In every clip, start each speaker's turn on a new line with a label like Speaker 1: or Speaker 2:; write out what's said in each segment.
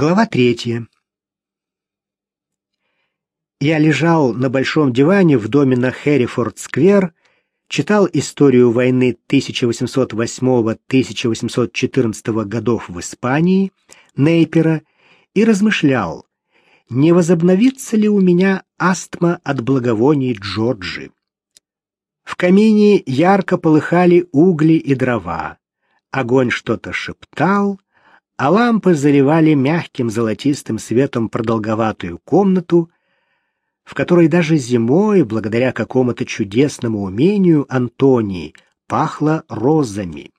Speaker 1: Глава третья. Я лежал на большом диване в доме на Хэррифорд-сквер, читал историю войны 1808-1814 годов в Испании, Нейпера, и размышлял, не возобновится ли у меня астма от благовоний Джорджи. В камине ярко полыхали угли и дрова. Огонь что-то шептал, а лампы заливали мягким золотистым светом продолговатую комнату, в которой даже зимой, благодаря какому-то чудесному умению Антонии, пахло розами.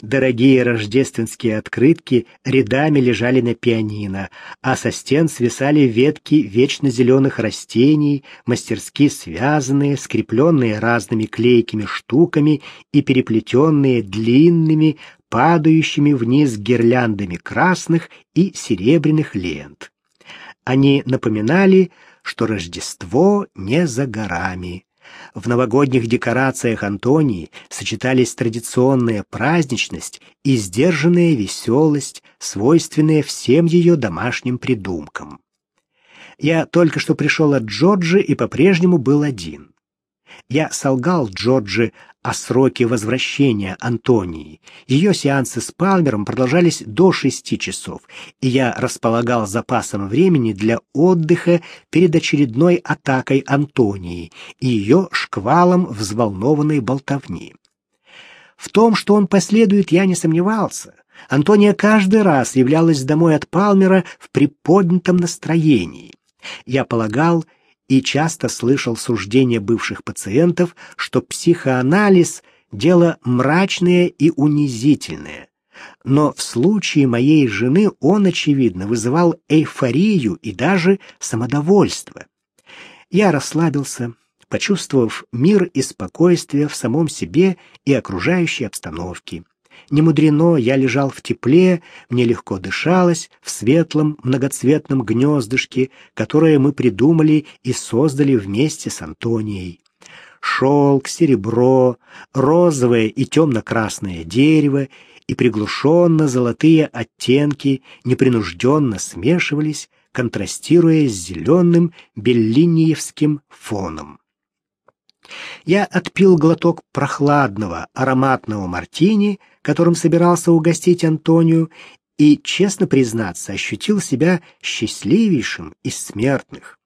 Speaker 1: Дорогие рождественские открытки рядами лежали на пианино, а со стен свисали ветки вечно зеленых растений, мастерски связанные, скрепленные разными клейкими штуками и переплетенные длинными, падающими вниз гирляндами красных и серебряных лент. Они напоминали, что Рождество не за горами. В новогодних декорациях Антонии сочетались традиционная праздничность и сдержанная веселость, свойственная всем ее домашним придумкам. Я только что пришел от Джорджи и по-прежнему был один. Я солгал Джорджи о сроке возвращения Антонии. Ее сеансы с Палмером продолжались до шести часов, и я располагал запасом времени для отдыха перед очередной атакой Антонии и ее шквалом взволнованной болтовни. В том, что он последует, я не сомневался. Антония каждый раз являлась домой от Палмера в приподнятом настроении. Я полагал, и часто слышал суждения бывших пациентов, что психоанализ – дело мрачное и унизительное. Но в случае моей жены он, очевидно, вызывал эйфорию и даже самодовольство. Я расслабился, почувствовав мир и спокойствие в самом себе и окружающей обстановке. Не мудрено, я лежал в тепле, мне легко дышалось в светлом многоцветном гнездышке, которое мы придумали и создали вместе с Антонией. Шелк, серебро, розовое и темно-красное дерево и приглушенно золотые оттенки непринужденно смешивались, контрастируя с зеленым беллиниевским фоном. Я отпил глоток прохладного, ароматного мартини, которым собирался угостить Антонию, и, честно признаться, ощутил себя счастливейшим из смертных.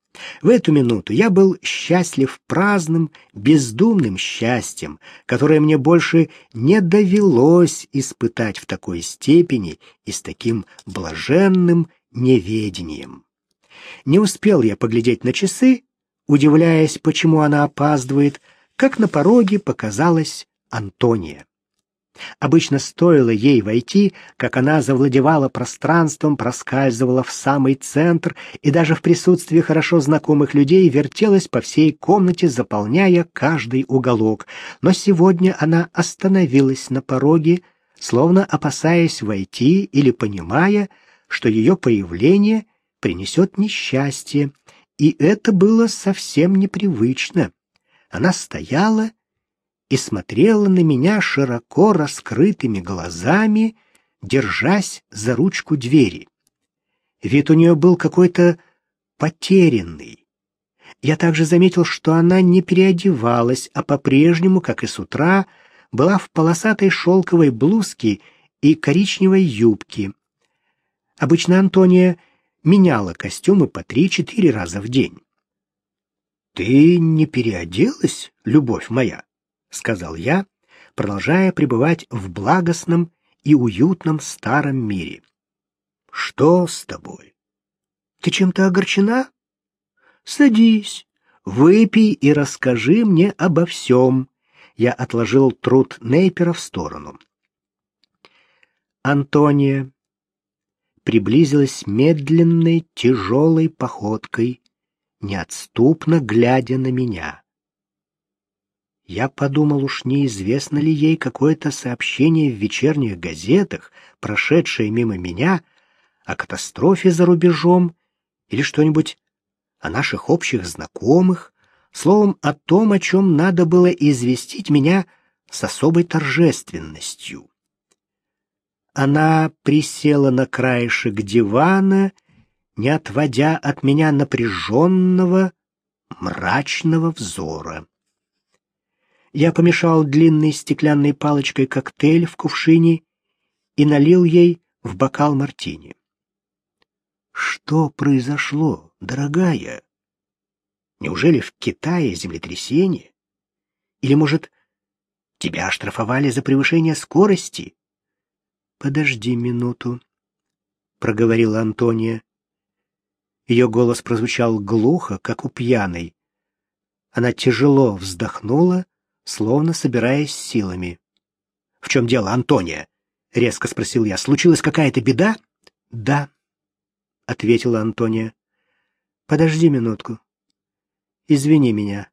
Speaker 1: В эту минуту я был счастлив праздным, бездумным счастьем, которое мне больше не довелось испытать в такой степени и с таким блаженным неведением. Не успел я поглядеть на часы, удивляясь, почему она опаздывает, как на пороге показалась Антония. Обычно стоило ей войти, как она завладевала пространством, проскальзывала в самый центр и даже в присутствии хорошо знакомых людей вертелась по всей комнате, заполняя каждый уголок. Но сегодня она остановилась на пороге, словно опасаясь войти или понимая, что ее появление принесет несчастье, и это было совсем непривычно. Она стояла и смотрела на меня широко раскрытыми глазами, держась за ручку двери. Вид у нее был какой-то потерянный. Я также заметил, что она не переодевалась, а по-прежнему, как и с утра, была в полосатой шелковой блузке и коричневой юбке. Обычно Антония меняла костюмы по три-четыре раза в день. «Ты не переоделась, любовь моя?» — сказал я, продолжая пребывать в благостном и уютном старом мире. «Что с тобой? Ты чем-то огорчена? Садись, выпей и расскажи мне обо всем». Я отложил труд Нейпера в сторону. Антония приблизилась медленной, тяжелой походкой, неотступно глядя на меня. Я подумал, уж неизвестно ли ей какое-то сообщение в вечерних газетах, прошедшее мимо меня, о катастрофе за рубежом или что-нибудь о наших общих знакомых, словом, о том, о чем надо было известить меня с особой торжественностью. Она присела на краешек дивана, не отводя от меня напряженного, мрачного взора. Я помешал длинной стеклянной палочкой коктейль в кувшине и налил ей в бокал мартини. Что произошло, дорогая? Неужели в Китае землетрясение? Или, может, тебя оштрафовали за превышение скорости? Подожди минуту, проговорила Антония. Ее голос прозвучал глухо, как у пьяной. Она тяжело вздохнула словно собираясь силами. «В чем дело, Антония?» — резко спросил я. «Случилась какая-то беда?» «Да», — ответила Антония. «Подожди минутку. Извини меня».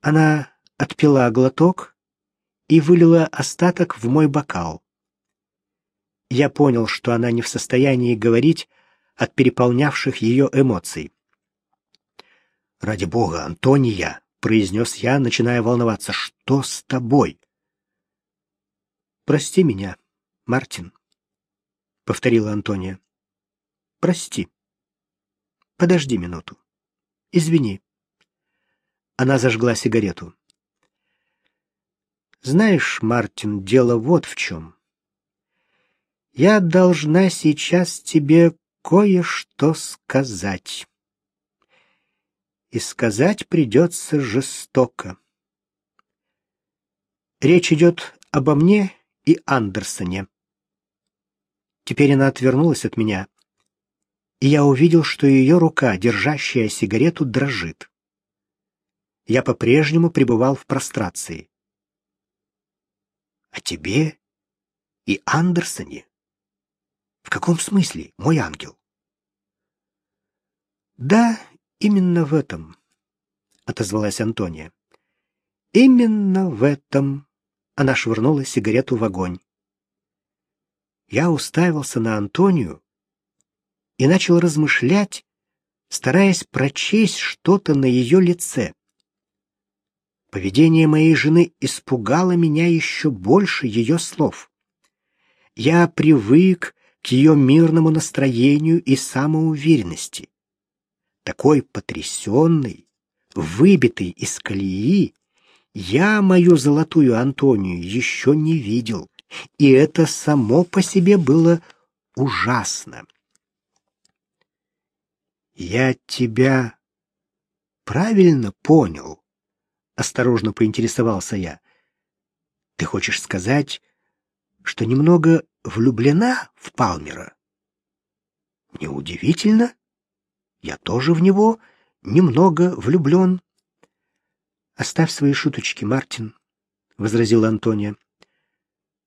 Speaker 1: Она отпила глоток и вылила остаток в мой бокал. Я понял, что она не в состоянии говорить от переполнявших ее эмоций. «Ради бога, Антония!» — произнес я, начиная волноваться. «Что с тобой?» «Прости меня, Мартин», — повторила Антония. «Прости. Подожди минуту. Извини». Она зажгла сигарету. «Знаешь, Мартин, дело вот в чем. Я должна сейчас тебе кое-что сказать» и сказать придется жестоко. Речь идет обо мне и Андерсоне. Теперь она отвернулась от меня, и я увидел, что ее рука, держащая сигарету, дрожит. Я по-прежнему пребывал в прострации. «А тебе и Андерсоне? В каком смысле, мой ангел?» «Да Именно в этом, отозвалась Антония. Именно в этом она швырнула сигарету в огонь. Я уставился на Антонию и начал размышлять, стараясь прочесть что-то на ее лице. Поведение моей жены испугало меня еще больше ее слов. Я привык к ее мирному настроению и самоуверенности такой потрясенный, выбитый из колеи, я мою золотую Антонию еще не видел, и это само по себе было ужасно. «Я тебя правильно понял?» — осторожно поинтересовался я. «Ты хочешь сказать, что немного влюблена в Палмера?» «Неудивительно. Я тоже в него немного влюблен. Оставь свои шуточки, Мартин, возразил Антония.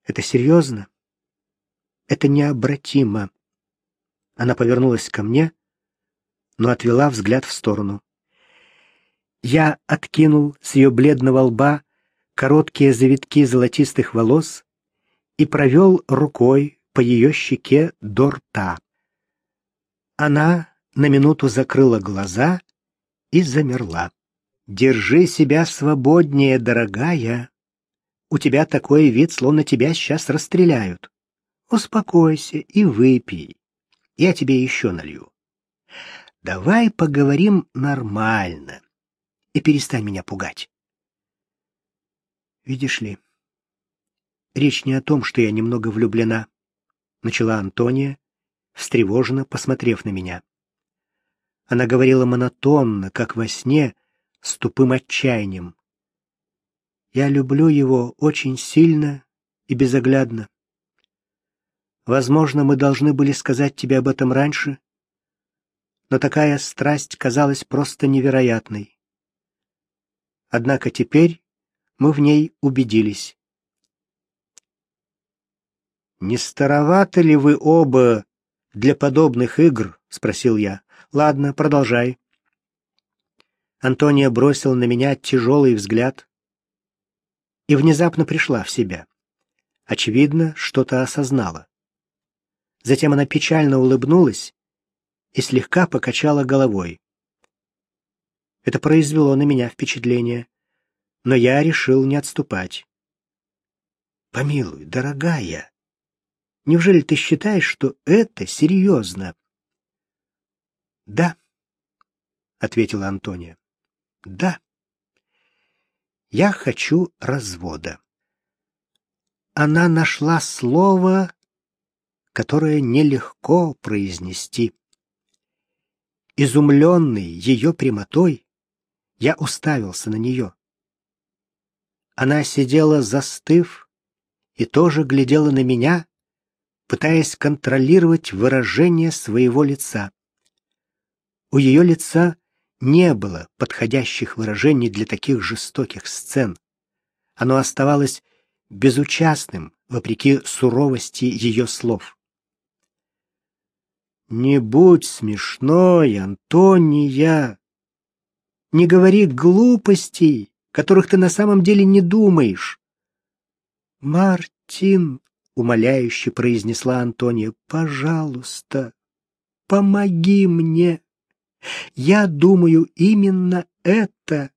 Speaker 1: Это серьезно? Это необратимо. Она повернулась ко мне, но отвела взгляд в сторону. Я откинул с ее бледного лба короткие завитки золотистых волос и провел рукой по ее щеке до рта. Она на минуту закрыла глаза и замерла. «Держи себя свободнее, дорогая. У тебя такой вид, словно тебя сейчас расстреляют. Успокойся и выпей. Я тебе еще налью. Давай поговорим нормально и перестань меня пугать. Видишь ли, речь не о том, что я немного влюблена, начала Антония, встревоженно посмотрев на меня. Она говорила монотонно, как во сне, с тупым отчаянием. Я люблю его очень сильно и безоглядно. Возможно, мы должны были сказать тебе об этом раньше, но такая страсть казалась просто невероятной. Однако теперь мы в ней убедились. «Не староваты ли вы оба для подобных игр?» — спросил я. Ладно, продолжай. Антония бросила на меня тяжелый взгляд и внезапно пришла в себя. Очевидно, что-то осознала. Затем она печально улыбнулась и слегка покачала головой. Это произвело на меня впечатление, но я решил не отступать. «Помилуй, дорогая», Неужели ты считаешь, что это серьезно?» «Да», — ответила Антония. «Да. Я хочу развода». Она нашла слово, которое нелегко произнести. Изумленный ее прямотой, я уставился на нее. Она сидела застыв и тоже глядела на меня, пытаясь контролировать выражение своего лица. У ее лица не было подходящих выражений для таких жестоких сцен. Оно оставалось безучастным, вопреки суровости ее слов. «Не будь смешной, Антония! Не говори глупостей, которых ты на самом деле не думаешь!» «Мартин!» — умоляюще произнесла Антония. «Пожалуйста, помоги мне! Я думаю именно это!»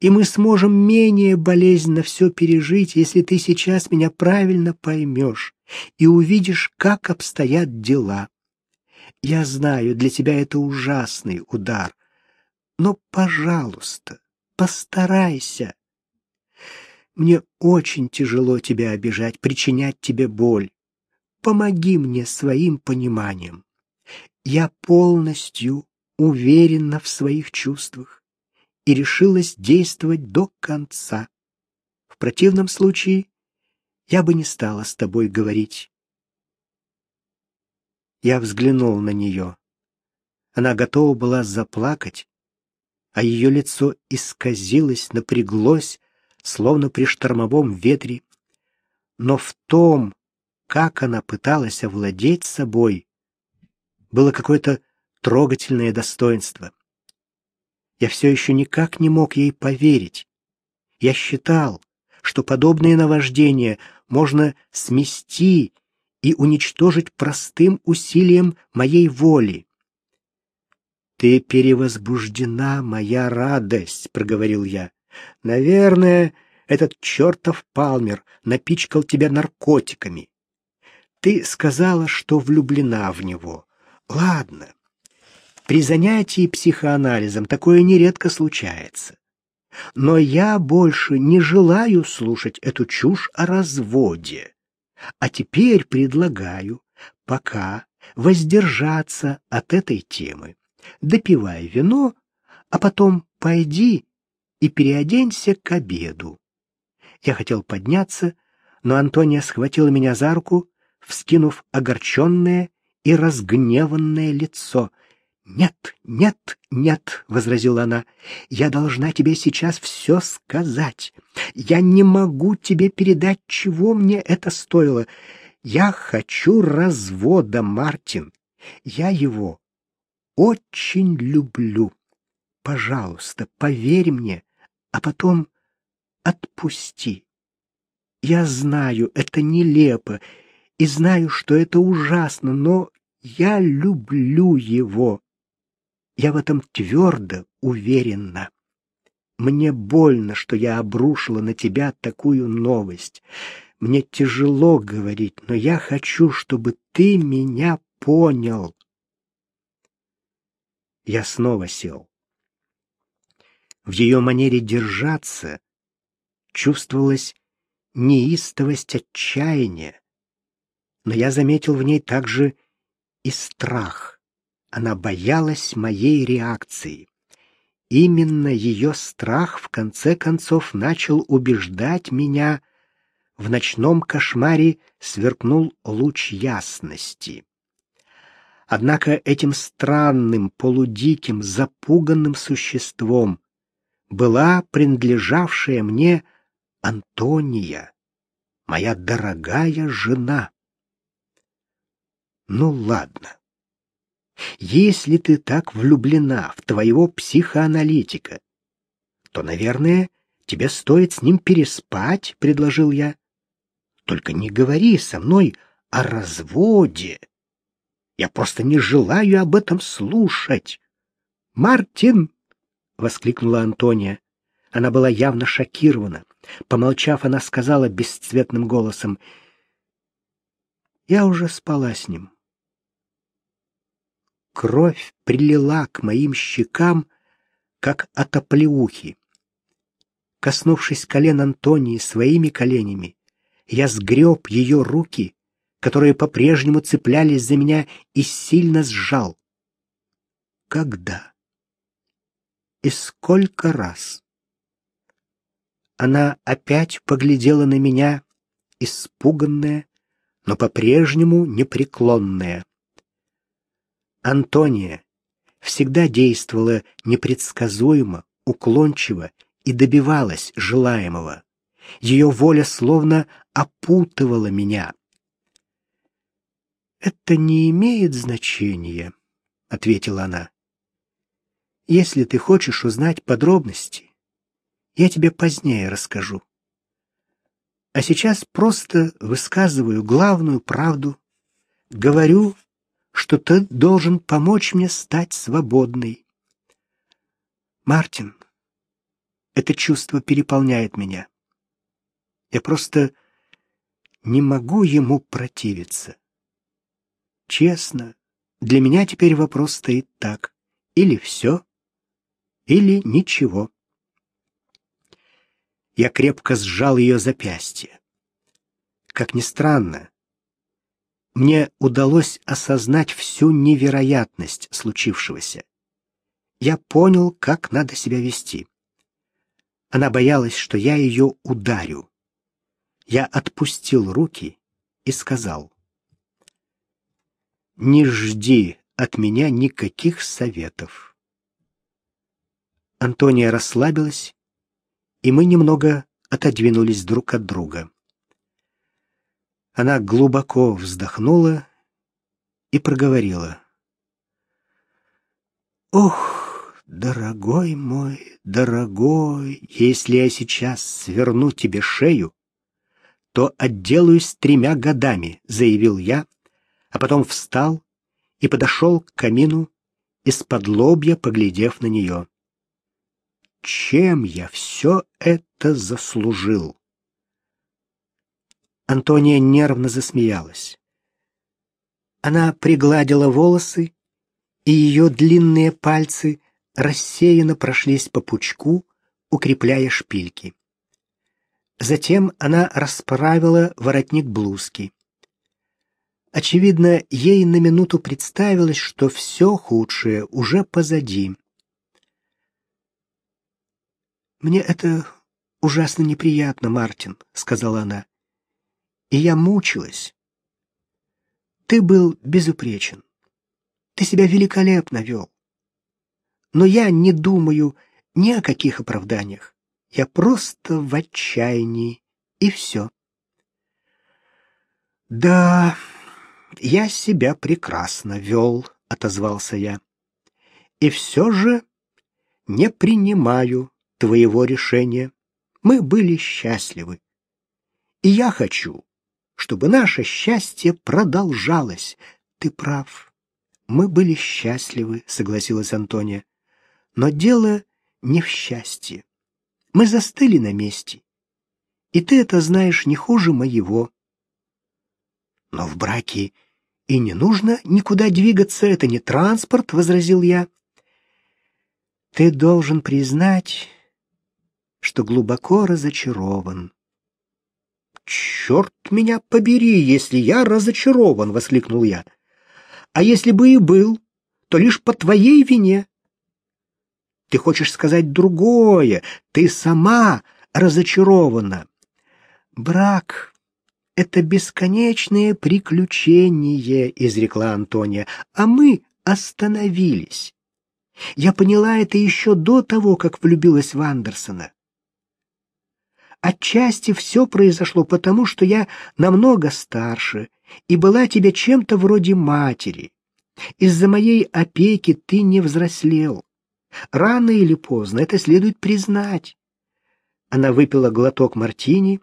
Speaker 1: и мы сможем менее болезненно все пережить, если ты сейчас меня правильно поймешь и увидишь, как обстоят дела. Я знаю, для тебя это ужасный удар, но, пожалуйста, постарайся. Мне очень тяжело тебя обижать, причинять тебе боль. Помоги мне своим пониманием. Я полностью уверена в своих чувствах и решилась действовать до конца. В противном случае я бы не стала с тобой говорить. Я взглянул на нее. Она готова была заплакать, а ее лицо исказилось, напряглось, словно при штормовом ветре. Но в том, как она пыталась овладеть собой, было какое-то трогательное достоинство. Я все еще никак не мог ей поверить. Я считал, что подобные наваждения можно смести и уничтожить простым усилием моей воли. «Ты перевозбуждена, моя радость», — проговорил я. «Наверное, этот чертов Палмер напичкал тебя наркотиками. Ты сказала, что влюблена в него. Ладно, при занятии психоанализом такое нередко случается. Но я больше не желаю слушать эту чушь о разводе. А теперь предлагаю пока воздержаться от этой темы. Допивай вино, а потом пойди и переоденься к обеду. Я хотел подняться, но Антония схватила меня за руку, вскинув огорченное и разгневанное лицо — «Нет, нет, нет», — возразила она, — «я должна тебе сейчас все сказать. Я не могу тебе передать, чего мне это стоило. Я хочу развода, Мартин. Я его очень люблю. Пожалуйста, поверь мне, а потом отпусти. Я знаю, это нелепо, и знаю, что это ужасно, но я люблю его». Я в этом твердо уверена. Мне больно, что я обрушила на тебя такую новость. Мне тяжело говорить, но я хочу, чтобы ты меня понял. Я снова сел. В ее манере держаться чувствовалась неистовость отчаяния, но я заметил в ней также и страх. Она боялась моей реакции. Именно ее страх в конце концов начал убеждать меня. В ночном кошмаре сверкнул луч ясности. Однако этим странным, полудиким, запуганным существом была принадлежавшая мне Антония, моя дорогая жена. Ну ладно. Если ты так влюблена в твоего психоаналитика, то, наверное, тебе стоит с ним переспать, предложил я. Только не говори со мной о разводе. Я просто не желаю об этом слушать. Мартин, воскликнула Антония. Она была явно шокирована. Помолчав, она сказала бесцветным голосом: Я уже спала с ним. Кровь прилила к моим щекам, как от оплеухи. Коснувшись колен Антонии своими коленями, я сгреб ее руки, которые по-прежнему цеплялись за меня, и сильно сжал. Когда? И сколько раз? Она опять поглядела на меня, испуганная, но по-прежнему непреклонная. Антония всегда действовала непредсказуемо, уклончиво и добивалась желаемого. Ее воля словно опутывала меня. «Это не имеет значения», — ответила она. «Если ты хочешь узнать подробности, я тебе позднее расскажу. А сейчас просто высказываю главную правду, говорю, что ты должен помочь мне стать свободной. Мартин, это чувство переполняет меня. Я просто не могу ему противиться. Честно, для меня теперь вопрос стоит так. Или все, или ничего. Я крепко сжал ее запястье. Как ни странно, мне удалось осознать всю невероятность случившегося. Я понял, как надо себя вести. Она боялась, что я ее ударю. Я отпустил руки и сказал: не жди от меня никаких советов. Антония расслабилась, и мы немного отодвинулись друг от друга. Она глубоко вздохнула и проговорила: "Ох, дорогой мой, дорогой, если я сейчас сверну тебе шею, то отделаюсь тремя годами", заявил я а потом встал и подошел к камину, из-под лобья поглядев на нее. Чем я все это заслужил? Антония нервно засмеялась. Она пригладила волосы, и ее длинные пальцы рассеянно прошлись по пучку, укрепляя шпильки. Затем она расправила воротник блузки. Очевидно, ей на минуту представилось, что все худшее уже позади. «Мне это ужасно неприятно, Мартин», — сказала она. «И я мучилась. Ты был безупречен. Ты себя великолепно вел. Но я не думаю ни о каких оправданиях. Я просто в отчаянии, и все». «Да...» я себя прекрасно вел», — отозвался я. «И все же не принимаю твоего решения. Мы были счастливы. И я хочу, чтобы наше счастье продолжалось. Ты прав. Мы были счастливы, согласилась Антония. Но дело не в счастье. Мы застыли на месте. И ты это знаешь не хуже моего. Но в браке и не нужно никуда двигаться, это не транспорт, возразил я. Ты должен признать, что глубоко разочарован. «Черт меня побери, если я разочарован!» — воскликнул я. «А если бы и был, то лишь по твоей вине. Ты хочешь сказать другое, ты сама разочарована. Брак это бесконечное приключение, изрекла Антония, а мы остановились. Я поняла это еще до того, как влюбилась в Андерсона. Отчасти все произошло потому, что я намного старше и была тебе чем-то вроде матери. Из-за моей опеки ты не взрослел. Рано или поздно это следует признать. Она выпила глоток мартини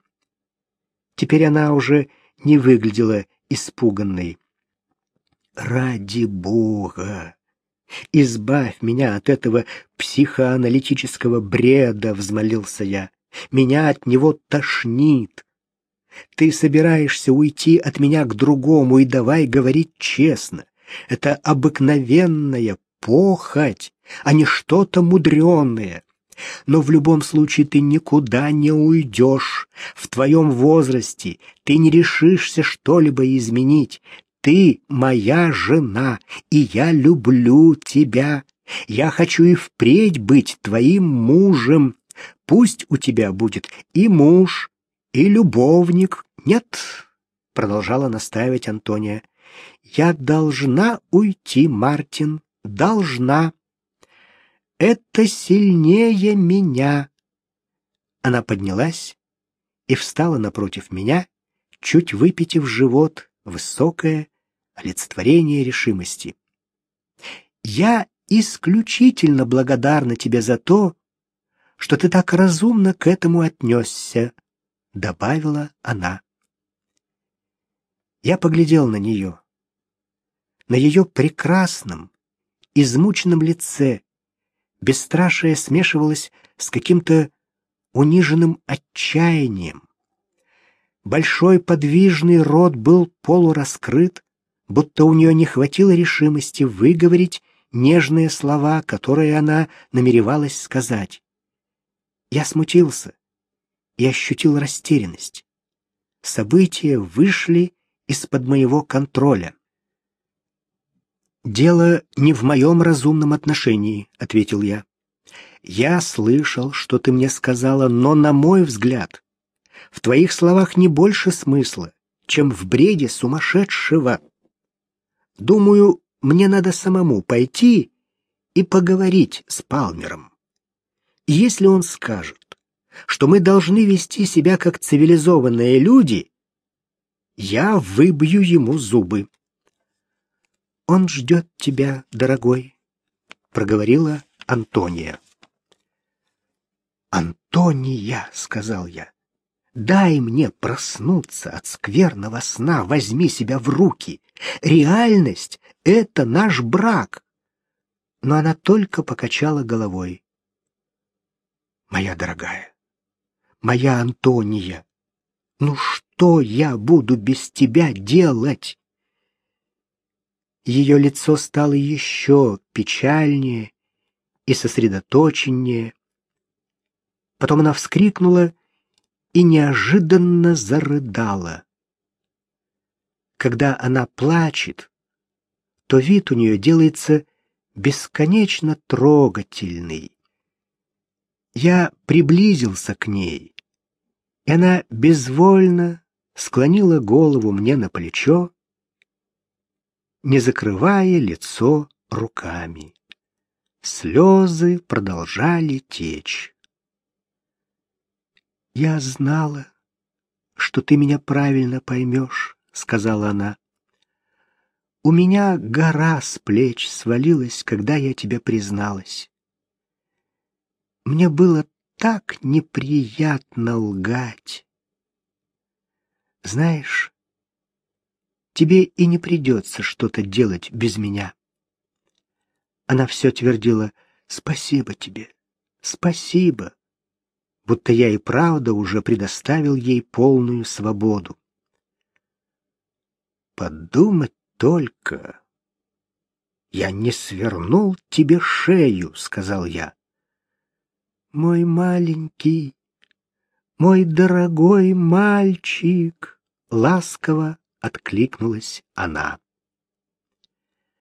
Speaker 1: Теперь она уже не выглядела испуганной. «Ради Бога! Избавь меня от этого психоаналитического бреда!» — взмолился я. «Меня от него тошнит. Ты собираешься уйти от меня к другому, и давай говорить честно. Это обыкновенная похоть, а не что-то мудреное. Но в любом случае ты никуда не уйдешь. В твоем возрасте ты не решишься что-либо изменить. Ты моя жена, и я люблю тебя. Я хочу и впредь быть твоим мужем. Пусть у тебя будет и муж, и любовник. Нет, продолжала настаивать Антония. Я должна уйти, Мартин, должна. Это сильнее меня. Она поднялась и встала напротив меня, чуть выпитив живот, высокое олицетворение решимости. Я исключительно благодарна тебе за то, что ты так разумно к этому отнесся, добавила она. Я поглядел на нее. На ее прекрасном, измученном лице бесстрашие смешивалось с каким-то униженным отчаянием. Большой подвижный рот был полураскрыт, будто у нее не хватило решимости выговорить нежные слова, которые она намеревалась сказать. Я смутился и ощутил растерянность. События вышли из-под моего контроля. «Дело не в моем разумном отношении», — ответил я. «Я слышал, что ты мне сказала, но, на мой взгляд, в твоих словах не больше смысла, чем в бреде сумасшедшего. Думаю, мне надо самому пойти и поговорить с Палмером. Если он скажет, что мы должны вести себя как цивилизованные люди, я выбью ему зубы. Он ждет тебя, дорогой, проговорила Антония. Антония, сказал я. Дай мне проснуться от скверного сна, возьми себя в руки. Реальность — это наш брак. Но она только покачала головой. Моя дорогая, моя Антония, ну что я буду без тебя делать? Ее лицо стало еще печальнее и сосредоточеннее. Потом она вскрикнула и неожиданно зарыдала. Когда она плачет, то вид у нее делается бесконечно трогательный. Я приблизился к ней, и она безвольно склонила голову мне на плечо не закрывая лицо руками. Слезы продолжали течь. «Я знала, что ты меня правильно поймешь», — сказала она. «У меня гора с плеч свалилась, когда я тебе призналась. Мне было так неприятно лгать. Знаешь, тебе и не придется что-то делать без меня. Она все твердила «Спасибо тебе, спасибо», будто я и правда уже предоставил ей полную свободу. Подумать только. Я не свернул тебе шею, сказал я. Мой маленький, мой дорогой мальчик, ласково откликнулась она.